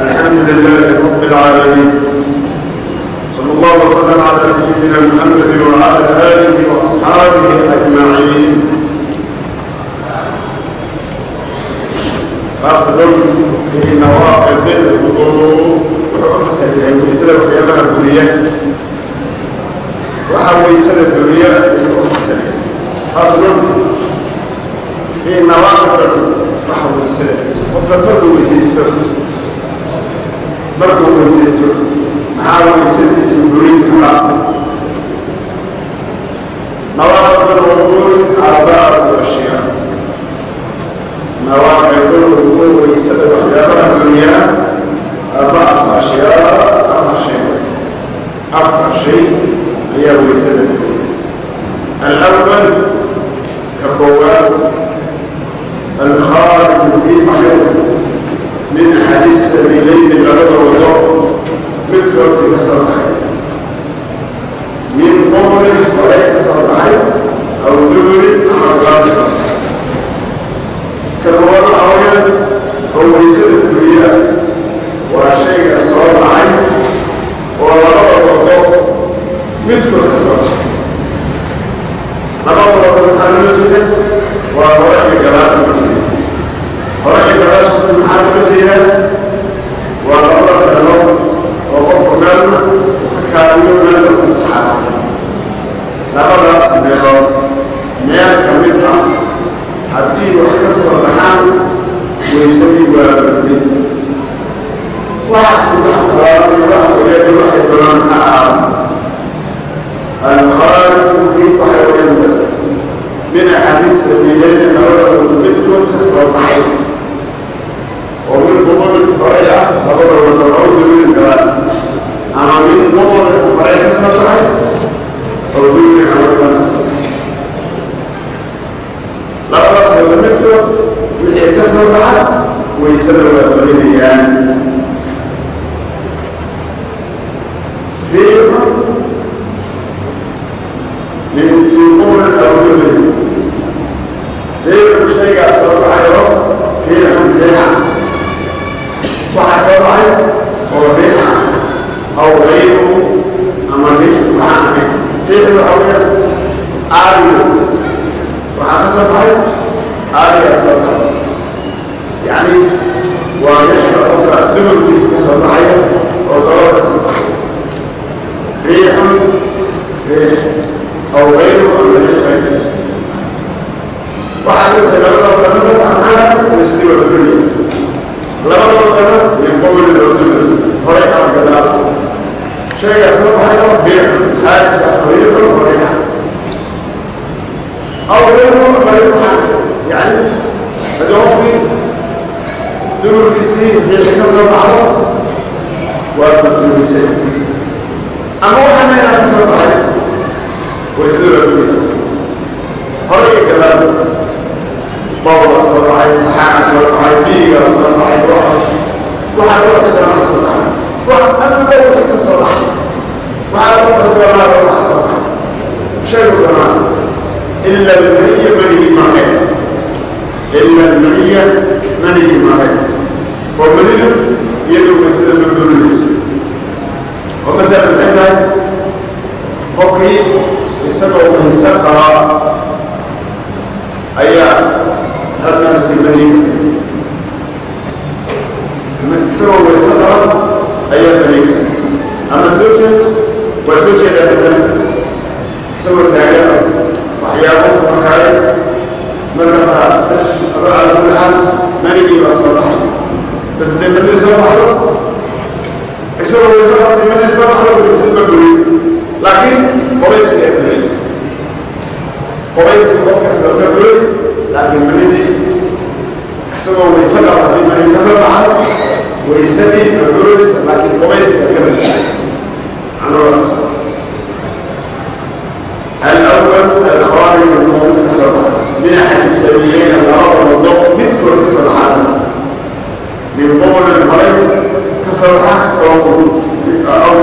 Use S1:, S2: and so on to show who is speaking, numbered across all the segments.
S1: الحمد لله رب العالمين صلى الله وسلم على سيدنا محمد وعلى آله وأصحابه أجمعين فاصل في نواقض الوضوء وحسن الهيسلة وحيالها البرية وحويسلة البرية وحسن في نواقض وحويسلة وفلتوه ويسيسته markuu weysaysto maxaa weysadiisa burin karaa ka koowaad alkhaariju fi maxyada من أحد السبيلين لغة الوضوء مثل وقت كسر الحي من ضمن ولا كسر الحي أو دبر أو غابس كالوضع أولا هو يزيد الدنيا وشيء الصواب الحي ولغة الوضوء مثل كسر الحي لغة الوضوء الحي وهو كلام المدينة horay gadaashiisa maxaa laga jeedaa waa kaaliyo meelna ka saxaaro labadaas meelood meel ka mid ah haddii wax ka soo baxaan weysadii waa rugtay waxaasi wax qalaadii waxa weeyaan waxay doonaan ha ahaado ila almaniya manigi maahayn oo manidu iyadu way sida mabulinayso oo matalan maxay tahay qofkii isagoo waysa qabaa ayaa halnamati maniga isagoo wayso qaban ayaa maniga ama soo jeed waa soo jeedaa matalan isagoo taagan waxyaabo fakaaye markaasaa bas aba calaa kulli xaal maligii baa soo baxay bas dee markii soo baxdo isagoo waysaba markii soo baxdo isma guriy laakiin qobayska ee guray qobayska qofkaas baa ka guray laakiin manidii isagoo waysa qaba haddii mani ka soo baxay waysadii ma guraysa laakiin qobayska ka guray anagaas ka soo baxay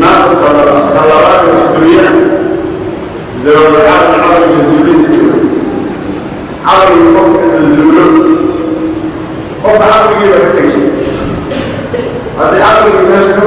S1: نار الخلاوات في الدنيا زواجات العرب الجزيرة السنة عرب الوقت الزولون قف عربي بكتك هذا عربي ماشي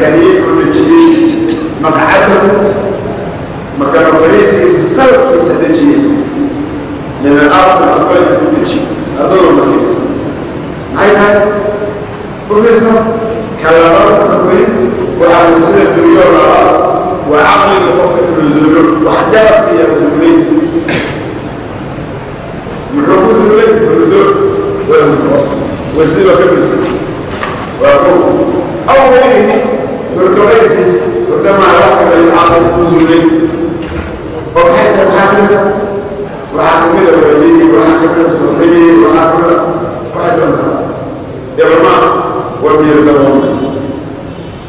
S1: مكاني ونجي مقعده مكان فريسي في السلف في سنجي من الأرض أقول نجي أقول مكان هاي بروفيسور كلامات أقول وعلى سنة الدنيا وعقل لخوفك النزول وحدها في durdumayntiis durdamaa wax kamida aqal ku zuulay oo maxay tahay maxaa kamida waxaa kamida waalidii waxaa kamida suuxibihii waxaa kamida waxay doontaa ibmaa waa miyir daboolka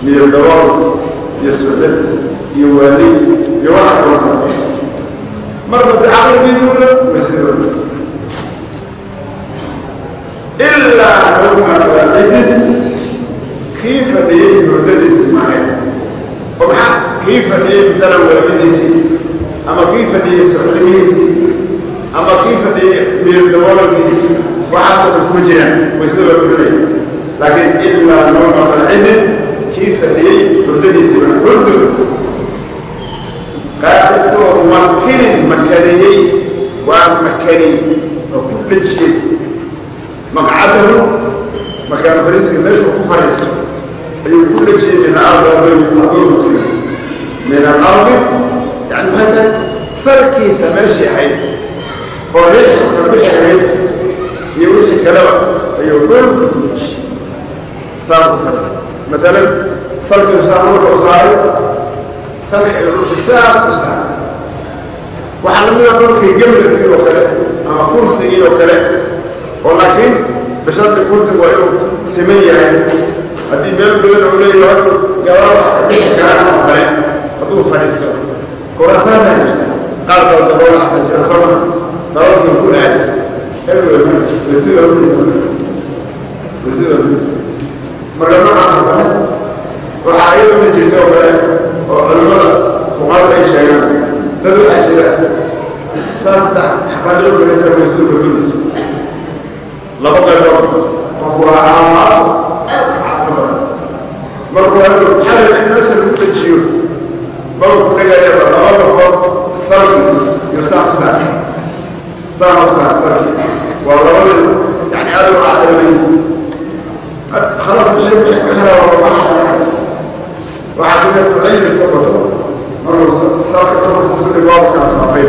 S1: miyir daboolka iyo suuxib iyo waalid iyo waxa doontaa marba de caqalkii zuula masriba jirto ilaa hawma waalidin hurdadiisii maaha oo maxaa kii fadhiyey maalan waabadiisii ama kii fadhiyey soxlimihiisii ama kii fadhiyey meeldaboolankiisii waxaasoo dhan kuma jiraan. Waysla waa burinaya laakiin ilaa noo noqon cidin kii fadhiyey hurdadiisii maa hurdu qaarkoodkoo makinin makaniyey waa makani oo ku dhejiyey maqcadahu makaanofariisiga meeshuu ku fariisto ayuu ku dhajiyey min ardadulka min alardi yani maxay tahay salkiisa meeshii ahayd oo rixu kale wixii ahayd iyo wixii kaleba ayuu welka ku dhajiyey saa ku faras maalan salka usaamulka usaayo salka ayuu dhulka saas u saaray waxaa la mida dhulkii gemlarkii oo kale ama kursigii oo kale oo laakiin bishardi kursigu waa inuu siman yahay haddii meel godan u leey hadhow gabaada dhixi karaan oo kale hadduu fadhiisto kuraasaasa jirta qaar bal dabool hata jira sooma daboolka ku aada marka noocaas oo kale waxaa iyaduna jirta oo kale oo culimmada fuqaada ay sheegaan dad waxaa jira saas xataa dhici karaysa waysuuka gudayso laba qaybood qof waa caalaaqo inta badan. Markuu aduu xalay in meesha lagu dejiyo balku dhigayaba laba lafood salfi iyo saaqsaa saaqsaa salfi waa labada yani aad u cadabadayi khalas bixi bixi mixra waa markaas. Waxaa ka mid nucaynka ah, wato markuu salka tukasasu dhig waa kala faafay.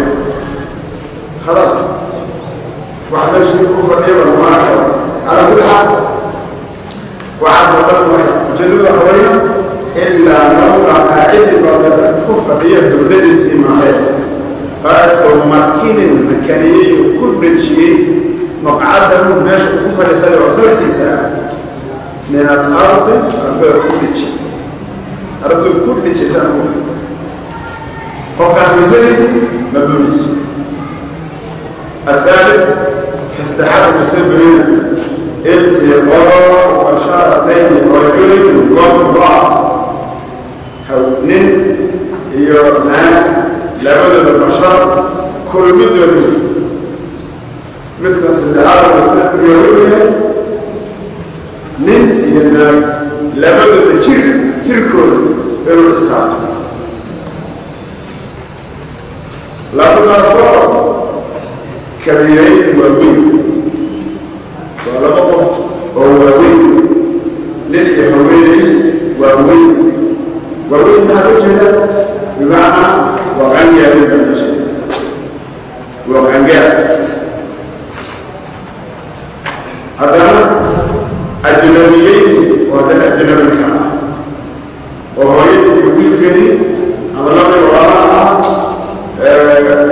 S1: Kabiirayn waaweyn waa laba qof oo waaweyn nin iyo haweeney waaweyn waaweyn maxaa loo jeeda bimacnaa waa qangaabin baa loo jeeda waa qangaab haddana ajnabiyeyni oo haddana ajnabi kala ah oo hooyadii iyo wiilkeedii ama labadii walaala ah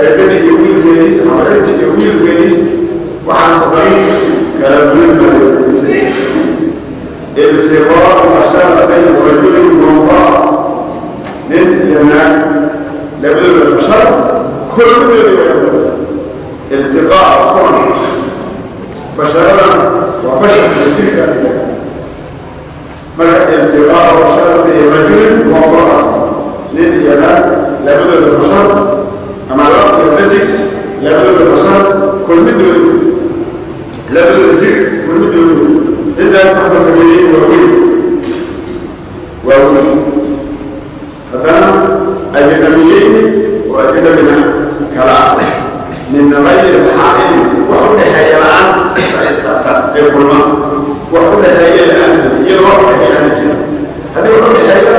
S1: eedadii iyo wiilkeedii ama intii iyo wiilkeedii waxaasoo dhan kala duwan baa laisay iltiqaau basharatayn rajulin mawdaa nin iyo naag labadooda bashar wayabada iltiqaa kuwan basharadana waa basharka jirka ilaha marka iltiqaau basharati rajulin mawdaat nin iyo naag labadooda bashar ama lab iyo dadig labadooda bashar kulmidooda labadooda jir kulmidooda inaa ka soo kabeeyey waa weyn waa weyn haddana ajnabiyeyni kala ah min gayri xaa'ilin wax u dhexeeya la'aan ay istaabtaan ay kulmaan. Wax u dhexeeya la'aanteeda iyadoo wax u dhexeeya aana jirin haddii wax u dhexeeya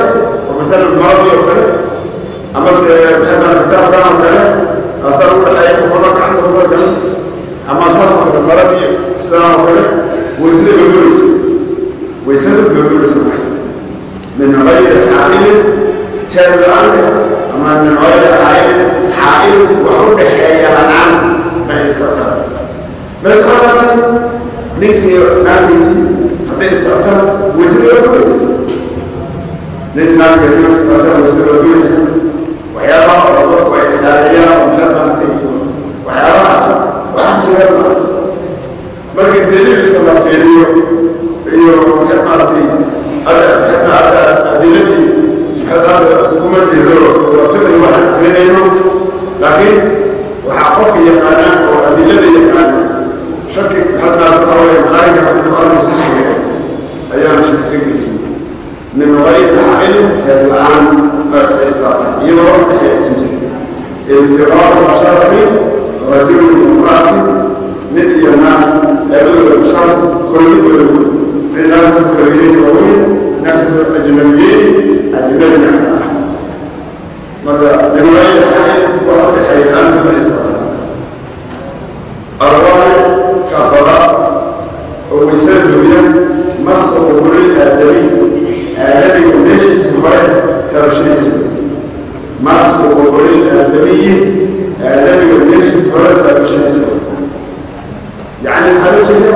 S1: oo masalan maradi oo kale ama se maxamed kitaabkan oo kale asaa u dhexeeya qofalba gacanta waddada kale ama saas oo kale maradii sidaan oo kale waysada babuleyso waysada babuleyso marka min gayri xaa'ilin teeda la'aan ama min gayri xaa'ilin xaa'ilin wax u dhexeeya la'aan ay istaabtaan meeshaaaatan ninkii naagtiisii hadday istaabtaan waysada babuleysa nin naagteedina istaabtaan waysada babuleysa waxyaabaha oo dadku ay xaariyaan oo maxay maaragtay iyo waxyaabahaas waxaan jira maa marka daliilka la fiiriyo iyo maxay maaragtay adiladii kuma jiro waa fiqi waxaan akrinayno laakiin waxaa qofka yaqaana oo adilada yaqaana shaki maxay maaragtay hawaya maalinkaas inuu arrin sax yahay ayaan shaki ka gelin min gayri xailin teed la'aan ay istaabtan iyadoo wax dhexeeysan jirin. Iltiqaau basharatin rajulin imraatin nin iyo naag labadooda bashar kormidooda weyn. Nin naagtaas kabiyeyn oo weyn naagtaas ajnabiyeyn ajnabina kala ah marka min gayri xailin wax u dhexeeya la'aanta ma istaabtan arwaax kafara oo waysada dubiya masa qubulil aadamiy aadamiga meeshiisa hore taabashadiisa masu qubulil aadamiyi aadamiga meeshiisa hore taabashadiisa yacni maxaa loo jeeda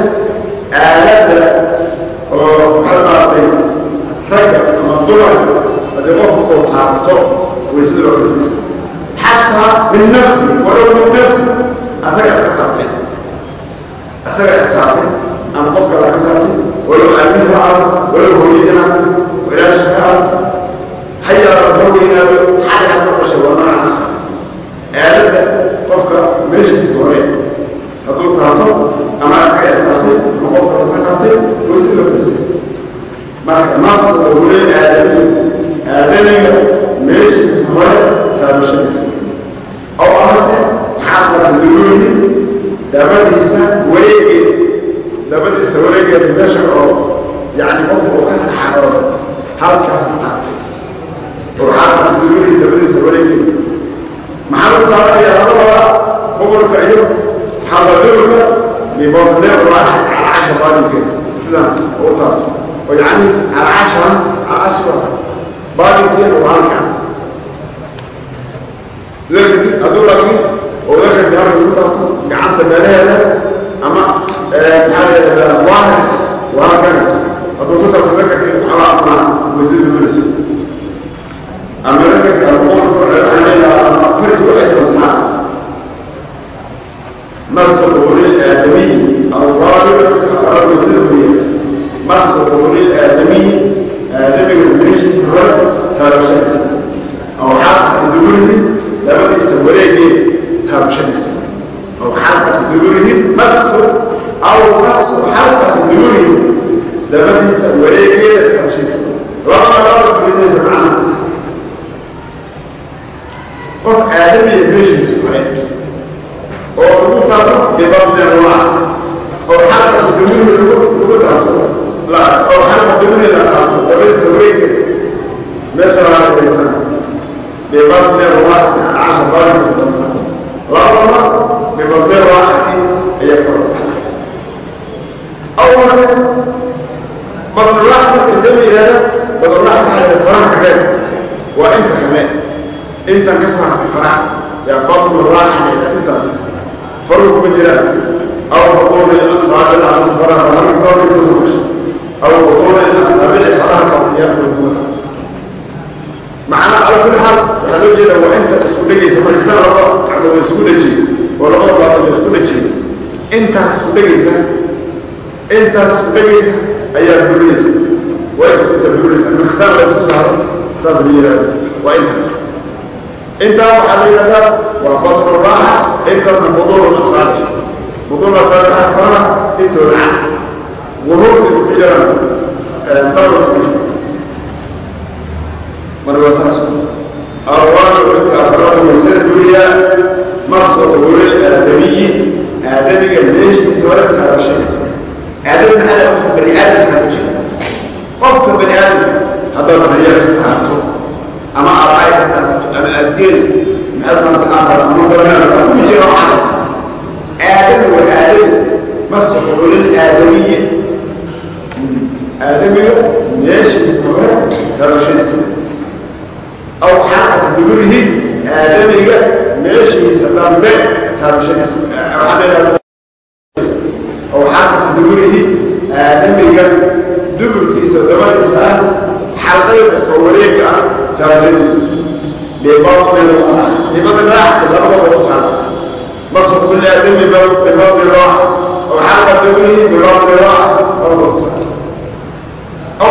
S1: aaladda oo maxaa maaragtay ragga ama dumarka haddii qofku uu taabto waysada loo kordhisa xataa min nafsi walow min nafsi asaga iska taabtay asaga istaabtay ama qofka laga taabtay walow aabihi aado walow hooyadii aado walaashiisa aado hayaalaad ha weynaado xad xad ka dhashay waa noocaas mase badnulax marka dami yihahda badnulax maxaa la faraha kale waa inta kale intan ka soo hartay faraha yaa badnulax leeda intaas faruhu kuma jiraan aw butuuni asaabic amase faraha baharkooda ku soo gashay aw butuuni asaabici faraha baadiyaalkooda kuma tagto macnaa ala kulli xaal waxaa loo jeeda waa inta isku dhegaysa markasa labada gacdood la isugu dhajiyo oo labada baadil la isku dhajiyo intaas isku dhegaysa intaas dhegaysa ayaa burinaysa waa inta burinaysa markasaan la isku saaro saas la yidhahdo waa intaas. Intaa waxaa la yidhahdaa waa badnu raaxa. Intaasna buduul asaabic buduul asaabica faraha intooda can wuruurka ku jiraan dabarka ku jiro marka waa saas. Arwaanu midka afraadu masala duniya masu ulil aadamiyi aadamiga meeshiisa hore taabashadiisa aadami maxaa qofka bani aadamka ku jira. Qofka bani aadamka haddaad haryar ka taabto ama abaay ka taabto ama adgeel maxaad marka aaqal ama dameer ku jira waxaas aadami waa aadami masu ulil aadamiyi aadamiga meeshiisa hore taabashadiisa aw xalqata duburihi aadamiga meeshiisa dambe taabashadiisa aw xalqata duburihi aadamiga duburkiisa dabadiisa ah xalqayda oo wareega ah taabashadiisa bibabni ah dibada raaxta labadaba u taala masr kulli aadami bibabni raax aw xalqa duburihi bibabni raax aw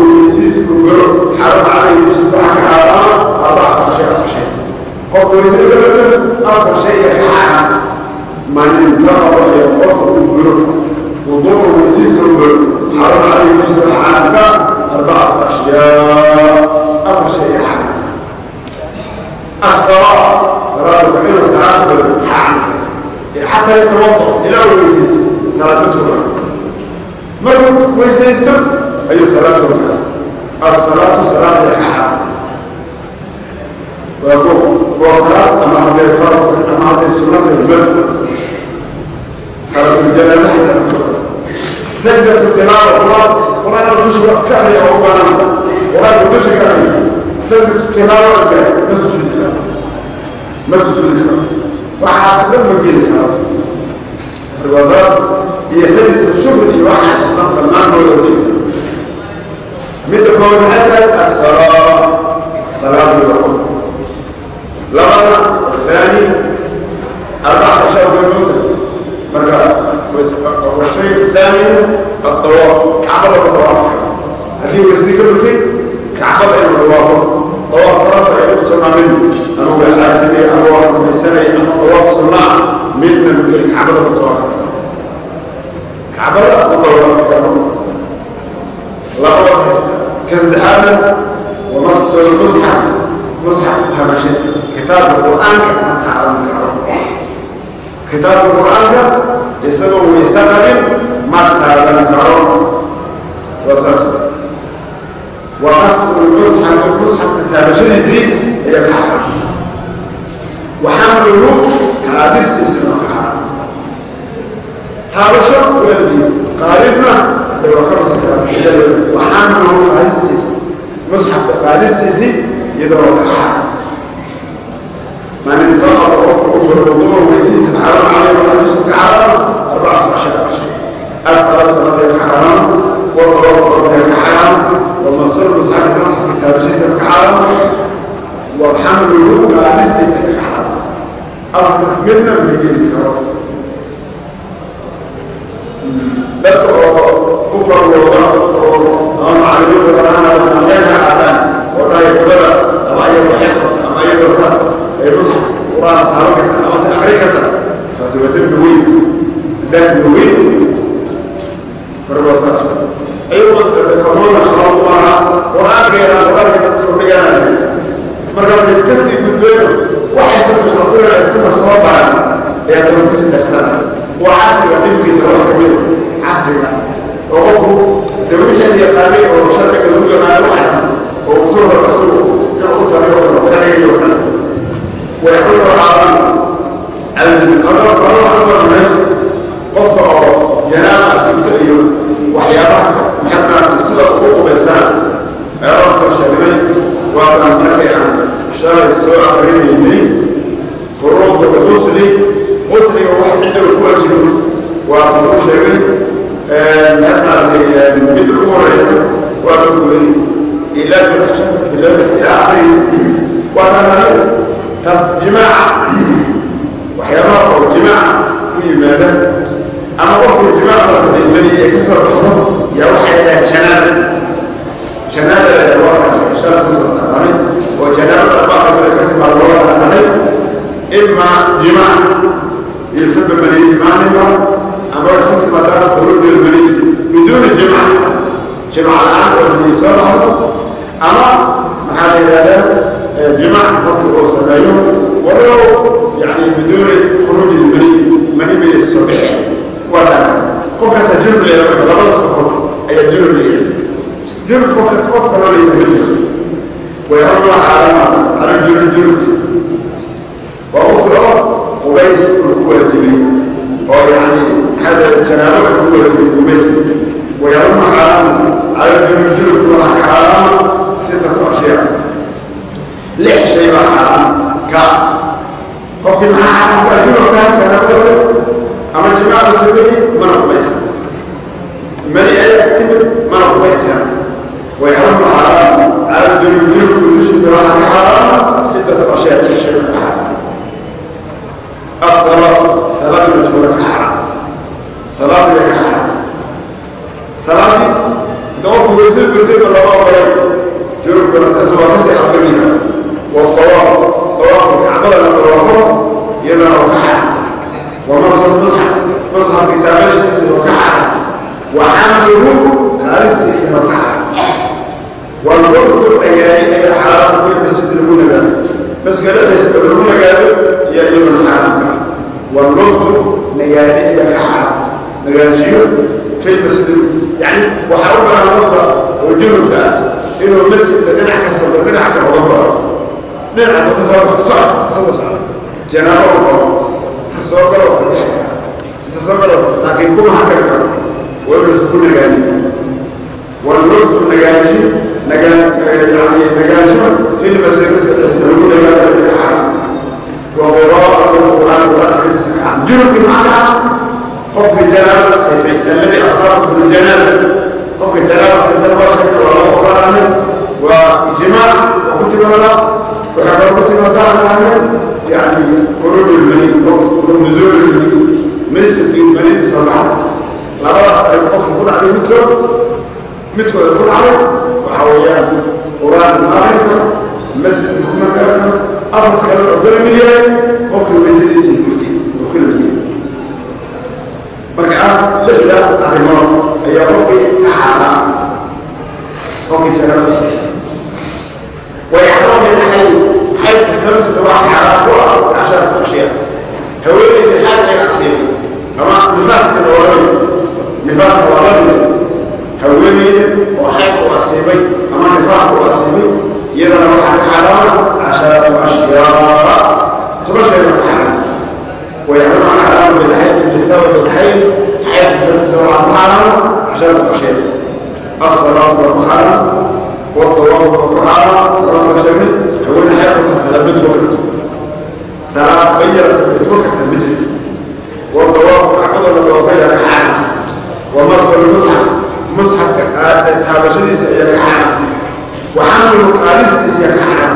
S1: heshiisku galo xaram calayhi isbax ka xaaraama arbacata shay afar shay qof waysay ka badan afar shay ee xaaraam man intaqaba ee qofku uu galo wuduuhu heshiisku galo xaram calayhi isbax xaramka arbacata ashyaa afar shay ee xaaraam الصلاة صلاة الفجر وصلاة الظهر حرام حتى يتوضأ إلى أن يسيسته صلاة الظهر مرة ويسيسته أي صلاة الظهر وكذا الصلاة صلاة الحرام ويقول وصلاة أما هذا الفرض أما هذا السنة المرتبة صلاة الجنازة حتى متوضا سجدة التلاوة قرآن قرآن الدشة كهري أو قرآن قرآن الدشة كهري سجدة التلاوة مسجد كهري مسجد الكرم وحاسب لما جيل الكرم الوزارة هي سنة الشغل وحاسب لما ما نقول جيل الكرم من تكون هذا الصلاة صلاة الوقت لغنا الثاني أربعة أشهر بالموتى مرة والشيء الثاني الطواف كعبة الطواف هذه وسيلة كبرتي كعبة الطواف طواف فرط يقول سنة منه أنا هو حاجبي أنا هو محسني أنا طواف سنة من من الكعبة بالطواف كعبة بالطواف كرم لا طواف كازدحام ومص المصحف مصحف تهمشيس كتاب القرآن كما تهام كرم كتاب القرآن لسبب وسبب ما تهام كرم وساسه ومص المصحف المصحف كتابشيس هي كحرم وحمله حادث اسمه كحرم تابشر ولدي قاربنا لو كرس الكلام وحمله حادث اسمه مصحف حادث اسمه يدور كحرم من انتقض وفق الوضوء ويسيس الحرام عليه وحدث كحرم أربعة أشياء شيء الصلاة صلاة كحرام والطواف كحرام والمصير مصحف المصحف كتابشيس كحرام وحمله كالستيس كحرام أفضل من من الكرم dadka oo ku farwooda oo ama macalimiinta dhanaan meel ka qaataan oo dhahay gabada ama ayada waxay qabta ama ayada saas ay musxaf qur'aana taaban karta ama se akri karta taasi waa dembi weyn dembi weyn taas marka waa saas ayadoo fadmada shaqaabo maaha qur'aankeeda qur'aanka dadkoo dhiganaaya markaasay ka sii gudbeeno waxaysan mushrafina isna soo baran ee adama ku sii darsanaa waa casriga dhibkiisa wax ka mida casriga ah. oo qofku dawishan yaqaanay oo sharciga lagu yaqaano waxan oo u soo hormasugo inuu u tabiyo kale. Kaleeyo kale wayxullu xaaran aldim adoo qofka oo janaaba asibto iyo waxyaabaha leeyahay ma jiro الأمر بالحيض بسبب الحيض حيث سواء محرم عشان الحشيش الصلاة والمحرم والطواف والطهارة والرفع شمل هو الحيض تسلمت وكرته ثلاث غيرت وكرت المجد والطواف معقود ولا طوافية رحان ومصر المصحف مصحف تابشديس يا رحان وحمل قارستيس يا رحان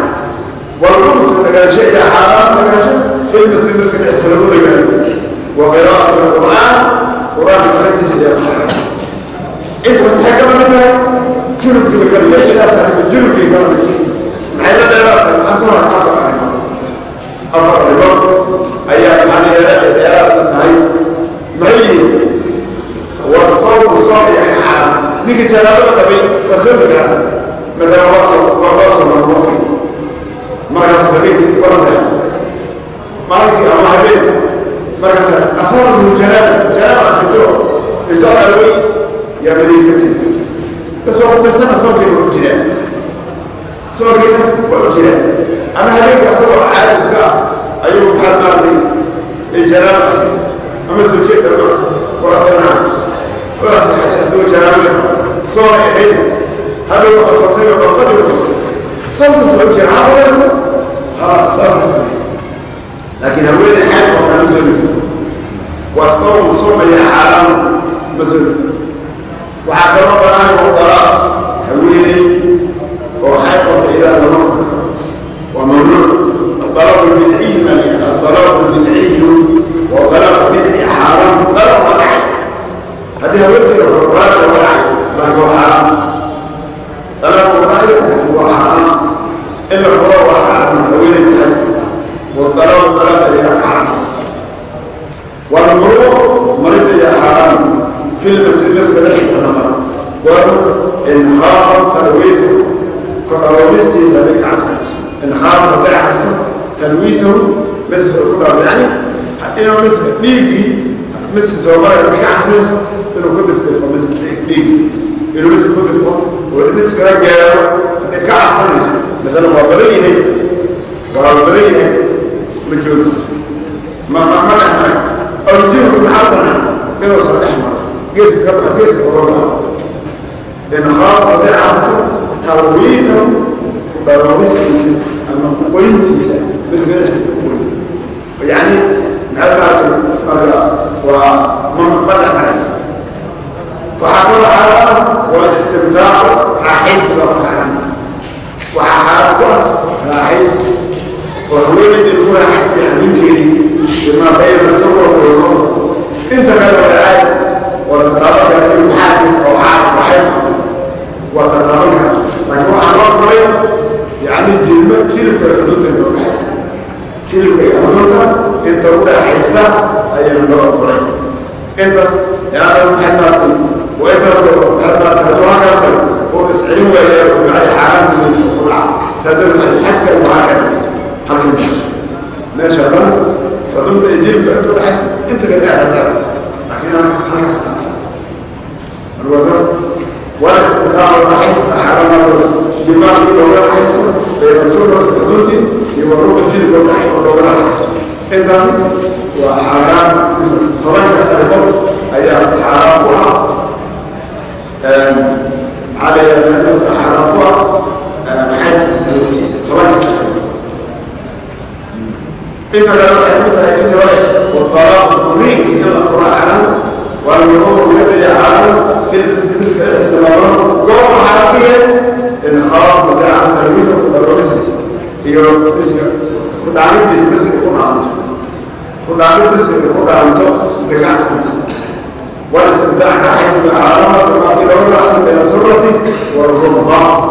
S1: والقدس مجاشئ يا حرام مجاشئ في المسلم مسلم يحسنون لجاهل وقراءة القرآن قرآن الحديث اليوم انت تتحكم منها جنوب كما كان ليش الأسهل من جنوب كما كان بتحكم مع إلا أصلا أفر خيمة أفر خيمة أيام حالي لا دائرات التهي مهين والصوم صوم حرام نيجي تنابض قبيل رسولك مثلا وصل وفصل وفصل nínú jẹ́rẹ́bà jẹ́rẹ́bà sí tó ìtọ́ka lórí yàmẹ̀rẹ̀ ìfẹ́tì lọ́sọ̀ wọ́n pẹ́ sẹ́nà sọ́ọ̀kì ló jìrẹ́ sọ́ọ̀kì ló jìrẹ́ àmì hàbí ka sọ́ọ̀ àyàtì sí ayé wọn pa àti lè jẹ́rẹ́bà sí àmì sọ jẹ́ dàgbà kọ́ àbẹ̀nà kọ́ àti sọ jẹ́rẹ́bà sọ́ọ̀ ẹ̀hẹ́dì hàbí wọn kọ́ sẹ́yìn ọkọ̀ ni wọ́n tó sọ́ọ̀kì ló jìrẹ́ hàbí wọn sọ́ọ̀ لا تسمع لكن هو الحال وقت مسؤول الكتب والصوم صوم يا حرام مسؤول الكتب وحكى ربنا والطلاق هويلي وحيطة إلى المفرد وممنوع الطلاق البدعي من الطلاق البدعي والطلاق البدعي حرام طلاق وضعي هذه هويتي الطلاق وضعي ما والاستمتاع راحيس وحرام وحرام راحيس وهو يريد الأولى حسب يعني كذي بما بين السوء والنور انت كان العادي وتترك المحاسس أو حاجة وحيفظ وتترك لكن هو عمار طريق يعني الجلمة جلم في حدود الدولة حيسا جلم في حدودها انت ولا حيسا اي النوع طريق انت يعني محناتي وانت محناتي وهكذا وبسعرين وياكم على حرام تقول سدد حتى وهكذا intaas waa xaaraan intaas tobankaas arrimood ayaa xaaraan ku ah على منتصف حرقها حياة السنة الجيسة طبعا كسر انت لو حكمتها انت والطلاق فريق يلا فرع حرام والمرور النبي حرام في المسك السماوات قوم حرقيا ان خلاص بدل على تلميذك وبدل بسيسي هي بسيسي كنت عملت بسيسي كنت عملت كنت عملت بسيسي كنت عملت بسيسي والاستمتاع حسب حرامه بما في العلى حسب بين سرته والرغبه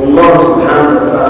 S1: والله سبحانه وتعالى